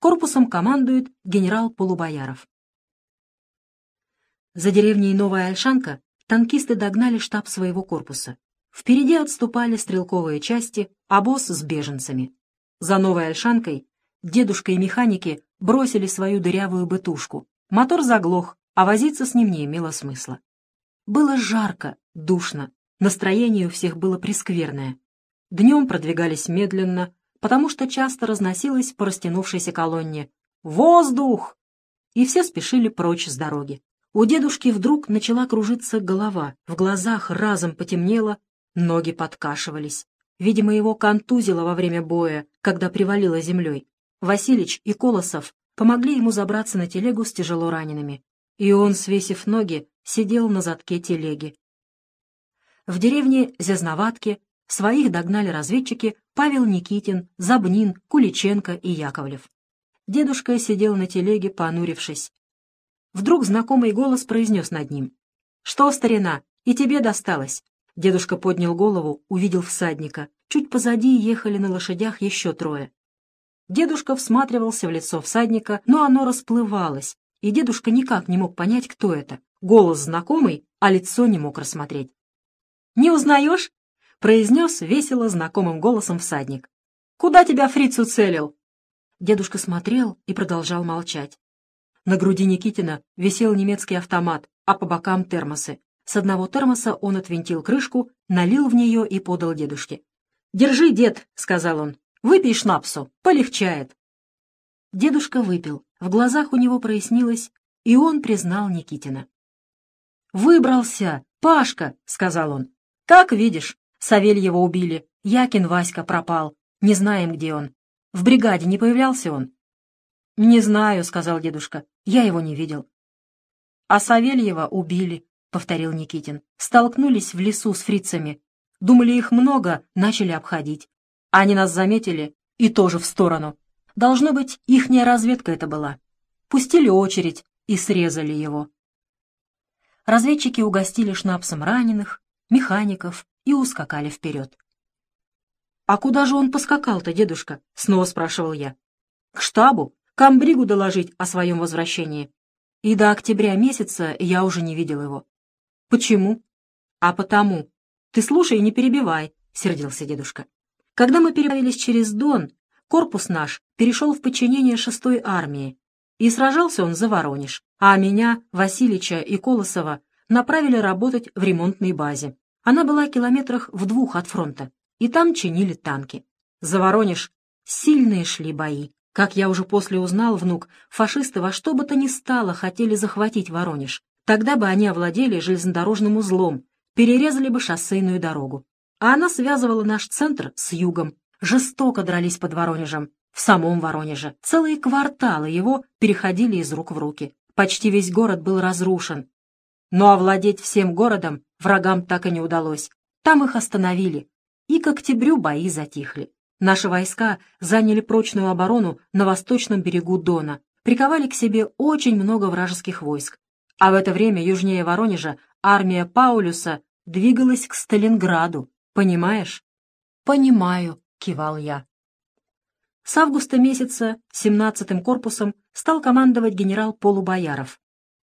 Корпусом командует генерал Полубояров. За деревней Новая Альшанка танкисты догнали штаб своего корпуса. Впереди отступали стрелковые части, обоз с беженцами. За Новой Альшанкой дедушка и механики бросили свою дырявую бытушку. Мотор заглох, а возиться с ним не имело смысла. Было жарко, душно, настроение у всех было прескверное. Днем продвигались медленно, потому что часто разносилось по растянувшейся колонне «Воздух!» и все спешили прочь с дороги. У дедушки вдруг начала кружиться голова, в глазах разом потемнело, ноги подкашивались. Видимо, его контузило во время боя, когда привалило землей. Василич и Колосов помогли ему забраться на телегу с тяжело ранеными, и он, свесив ноги, сидел на задке телеги. В деревне Зязноватке своих догнали разведчики Павел Никитин, Забнин, Куличенко и Яковлев. Дедушка сидел на телеге, понурившись. Вдруг знакомый голос произнес над ним. «Что, старина, и тебе досталось?» Дедушка поднял голову, увидел всадника. Чуть позади ехали на лошадях еще трое. Дедушка всматривался в лицо всадника, но оно расплывалось, и дедушка никак не мог понять, кто это. Голос знакомый, а лицо не мог рассмотреть. «Не узнаешь?» — произнес весело знакомым голосом всадник. «Куда тебя фриц уцелил?» Дедушка смотрел и продолжал молчать. На груди Никитина висел немецкий автомат, а по бокам термосы. С одного термоса он отвинтил крышку, налил в нее и подал дедушке. «Держи, дед», — сказал он, — «выпей шнапсу, полегчает». Дедушка выпил, в глазах у него прояснилось, и он признал Никитина. «Выбрался! Пашка!» — сказал он. «Как видишь, Савельева убили, Якин Васька пропал, не знаем, где он. В бригаде не появлялся он?» «Не знаю», — сказал дедушка, — «я его не видел». «А Савельева убили», — повторил Никитин. «Столкнулись в лесу с фрицами. Думали, их много, начали обходить. Они нас заметили и тоже в сторону. Должно быть, ихняя разведка это была. Пустили очередь и срезали его». Разведчики угостили шнапсом раненых, механиков и ускакали вперед. «А куда же он поскакал-то, дедушка?» — снова спрашивал я. «К штабу комбригу доложить о своем возвращении. И до октября месяца я уже не видел его. Почему? А потому. Ты слушай и не перебивай, сердился дедушка. Когда мы переправились через Дон, корпус наш перешел в подчинение шестой армии, и сражался он за Воронеж, а меня, Васильича и Колосова направили работать в ремонтной базе. Она была километрах в двух от фронта, и там чинили танки. За Воронеж сильные шли бои. Как я уже после узнал, внук, фашисты во что бы то ни стало хотели захватить Воронеж. Тогда бы они овладели железнодорожным узлом, перерезали бы шоссейную дорогу. А она связывала наш центр с югом. Жестоко дрались под Воронежем. В самом Воронеже целые кварталы его переходили из рук в руки. Почти весь город был разрушен. Но овладеть всем городом врагам так и не удалось. Там их остановили. И к октябрю бои затихли. Наши войска заняли прочную оборону на восточном берегу Дона, приковали к себе очень много вражеских войск. А в это время южнее Воронежа армия Паулюса двигалась к Сталинграду. Понимаешь? «Понимаю», — кивал я. С августа месяца 17-м корпусом стал командовать генерал Полубояров.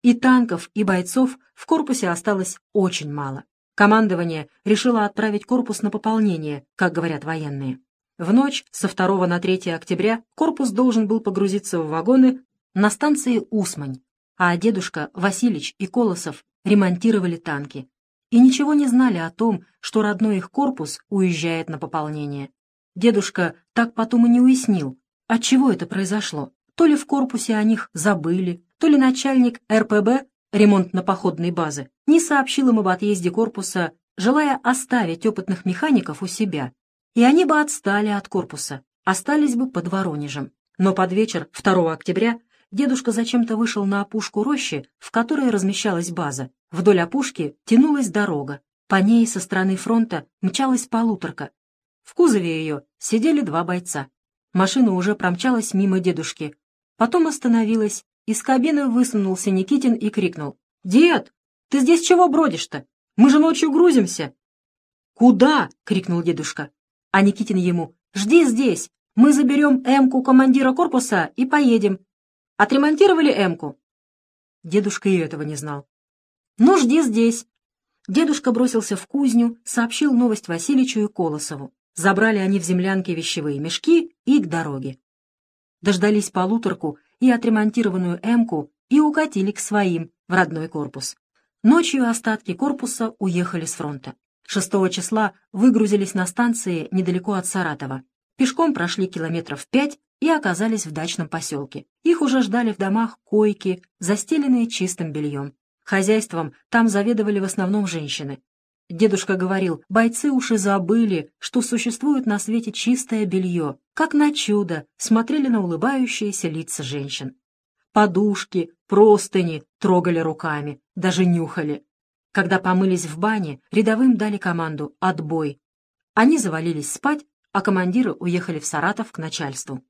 И танков, и бойцов в корпусе осталось очень мало. Командование решило отправить корпус на пополнение, как говорят военные. В ночь со 2 на 3 октября корпус должен был погрузиться в вагоны на станции Усмань, а дедушка Василич и Колосов ремонтировали танки и ничего не знали о том, что родной их корпус уезжает на пополнение. Дедушка так потом и не уяснил, от чего это произошло. То ли в корпусе о них забыли, то ли начальник РПБ ремонтно-походной базы не сообщил им об отъезде корпуса, желая оставить опытных механиков у себя и они бы отстали от корпуса, остались бы под Воронежем. Но под вечер 2 октября дедушка зачем-то вышел на опушку рощи, в которой размещалась база. Вдоль опушки тянулась дорога. По ней со стороны фронта мчалась полуторка. В кузове ее сидели два бойца. Машина уже промчалась мимо дедушки. Потом остановилась, из кабины высунулся Никитин и крикнул. «Дед, ты здесь чего бродишь-то? Мы же ночью грузимся!» «Куда?» — крикнул дедушка. А Никитин ему «Жди здесь, Мы заберем Эмку командира корпуса и поедем. Отремонтировали Эмку?» Дедушка и этого не знал. «Ну, жди здесь». Дедушка бросился в кузню, сообщил новость Васильичу и Колосову. Забрали они в землянке вещевые мешки и к дороге. Дождались полуторку и отремонтированную «Эмку» и укатили к своим, в родной корпус. Ночью остатки корпуса уехали с фронта. 6 числа выгрузились на станции недалеко от Саратова. Пешком прошли километров пять и оказались в дачном поселке. Их уже ждали в домах койки, застеленные чистым бельем. Хозяйством там заведовали в основном женщины. Дедушка говорил, бойцы уж и забыли, что существует на свете чистое белье, как на чудо смотрели на улыбающиеся лица женщин. Подушки, простыни трогали руками, даже нюхали. Когда помылись в бане, рядовым дали команду «отбой». Они завалились спать, а командиры уехали в Саратов к начальству.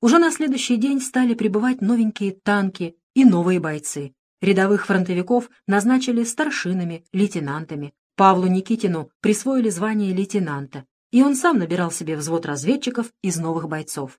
Уже на следующий день стали прибывать новенькие танки и новые бойцы. Рядовых фронтовиков назначили старшинами, лейтенантами. Павлу Никитину присвоили звание лейтенанта, и он сам набирал себе взвод разведчиков из новых бойцов.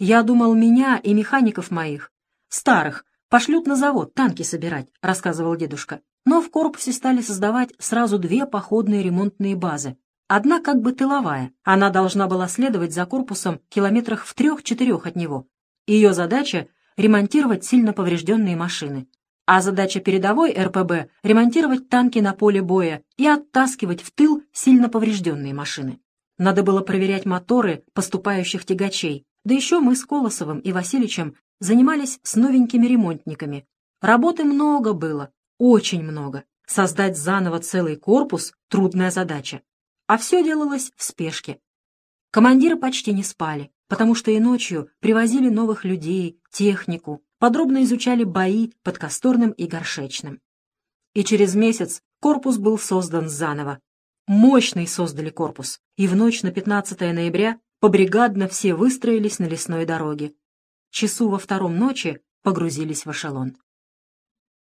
«Я думал, меня и механиков моих, старых, пошлют на завод танки собирать», — рассказывал дедушка. Но в корпусе стали создавать сразу две походные ремонтные базы. Одна как бы тыловая, она должна была следовать за корпусом километрах в трех-четырех от него. Ее задача — ремонтировать сильно поврежденные машины а задача передовой РПБ — ремонтировать танки на поле боя и оттаскивать в тыл сильно поврежденные машины. Надо было проверять моторы поступающих тягачей, да еще мы с Колосовым и Васильичем занимались с новенькими ремонтниками. Работы много было, очень много. Создать заново целый корпус — трудная задача. А все делалось в спешке. Командиры почти не спали, потому что и ночью привозили новых людей, технику, подробно изучали бои под Косторным и Горшечным. И через месяц корпус был создан заново. Мощный создали корпус, и в ночь на 15 ноября побригадно все выстроились на лесной дороге. Часу во втором ночи погрузились в эшелон.